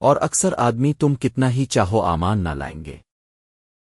اور اکثر آدمی تم کتنا ہی چاہو امان نہ لائیں گے۔